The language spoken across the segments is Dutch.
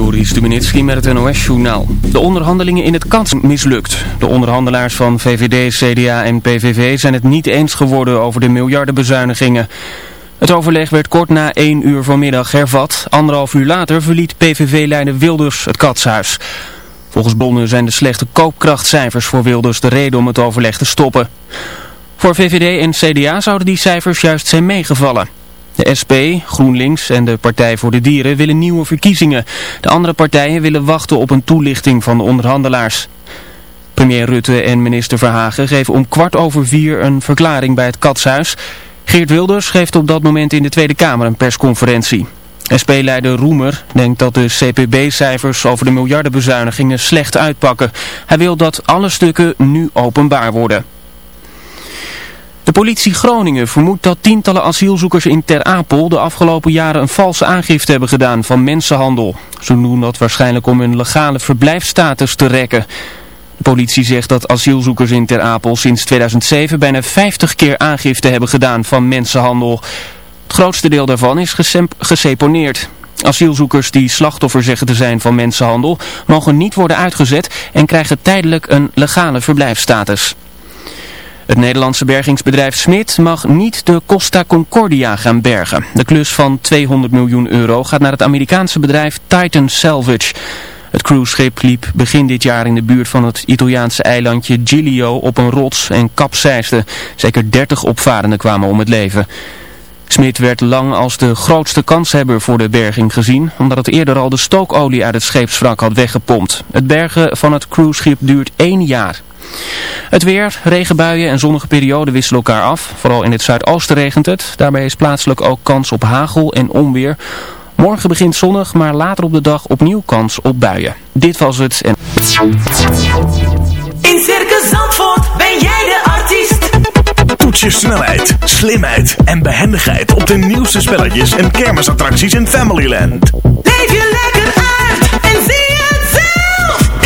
Joris Stubenitski met het NOS-journaal. De onderhandelingen in het kans mislukt. De onderhandelaars van VVD, CDA en PVV zijn het niet eens geworden over de miljardenbezuinigingen. Het overleg werd kort na 1 uur vanmiddag hervat. Anderhalf uur later verliet PVV-leider Wilders het katshuis. Volgens Bonnen zijn de slechte koopkrachtcijfers voor Wilders de reden om het overleg te stoppen. Voor VVD en CDA zouden die cijfers juist zijn meegevallen. De SP, GroenLinks en de Partij voor de Dieren willen nieuwe verkiezingen. De andere partijen willen wachten op een toelichting van de onderhandelaars. Premier Rutte en minister Verhagen geven om kwart over vier een verklaring bij het Katshuis. Geert Wilders geeft op dat moment in de Tweede Kamer een persconferentie. SP-leider Roemer denkt dat de CPB-cijfers over de miljardenbezuinigingen slecht uitpakken. Hij wil dat alle stukken nu openbaar worden. De politie Groningen vermoedt dat tientallen asielzoekers in Ter Apel de afgelopen jaren een valse aangifte hebben gedaan van mensenhandel. Ze doen dat waarschijnlijk om hun legale verblijfsstatus te rekken. De politie zegt dat asielzoekers in Ter Apel sinds 2007 bijna 50 keer aangifte hebben gedaan van mensenhandel. Het grootste deel daarvan is geseponeerd. Asielzoekers die slachtoffer zeggen te zijn van mensenhandel mogen niet worden uitgezet en krijgen tijdelijk een legale verblijfsstatus. Het Nederlandse bergingsbedrijf Smit mag niet de Costa Concordia gaan bergen. De klus van 200 miljoen euro gaat naar het Amerikaanse bedrijf Titan Salvage. Het cruiseschip liep begin dit jaar in de buurt van het Italiaanse eilandje Giglio op een rots en kapseisde. Zeker 30 opvarenden kwamen om het leven. Smit werd lang als de grootste kanshebber voor de berging gezien, omdat het eerder al de stookolie uit het scheepswrak had weggepompt. Het bergen van het cruiseschip duurt één jaar. Het weer, regenbuien en zonnige perioden wisselen elkaar af. Vooral in het zuidoosten regent het. Daarbij is plaatselijk ook kans op hagel en onweer. Morgen begint zonnig, maar later op de dag opnieuw kans op buien. Dit was het. En... In Circus Zandvoort ben jij de artiest. Toets je snelheid, slimheid en behendigheid op de nieuwste spelletjes en kermisattracties in Familyland. Leef je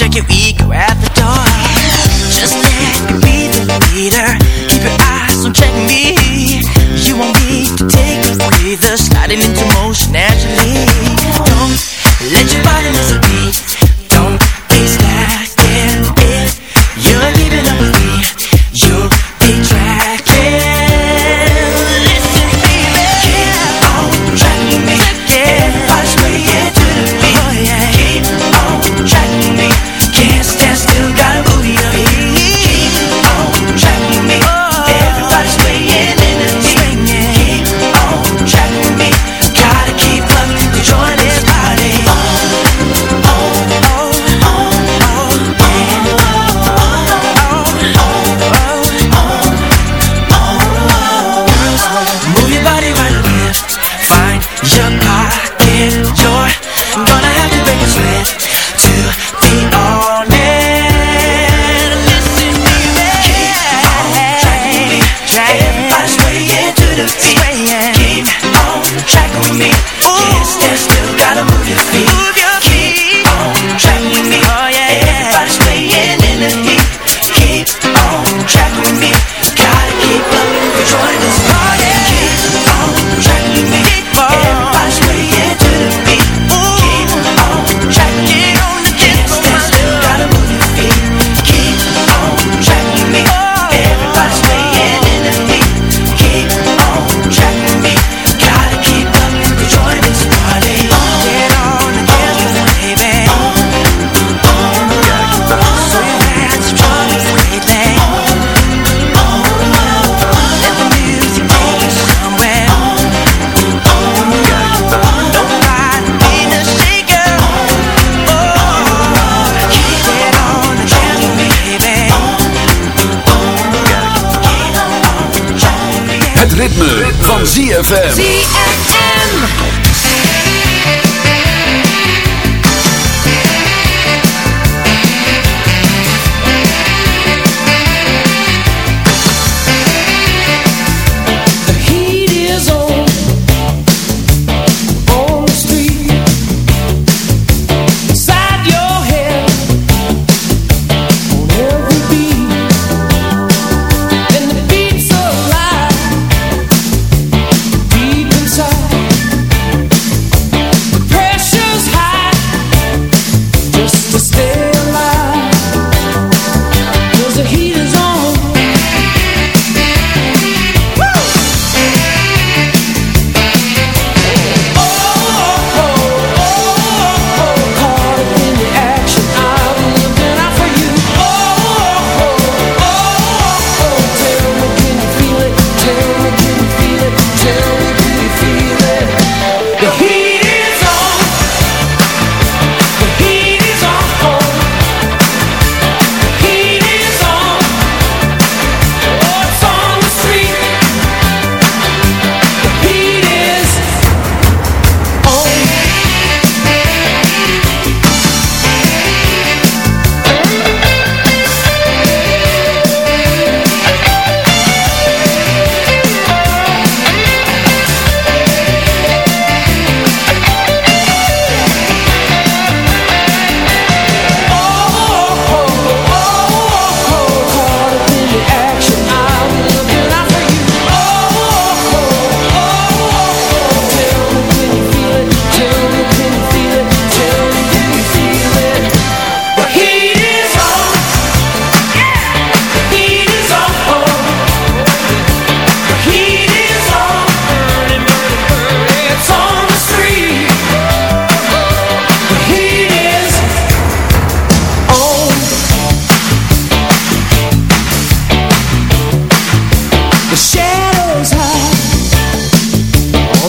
check it.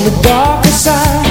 the darker side.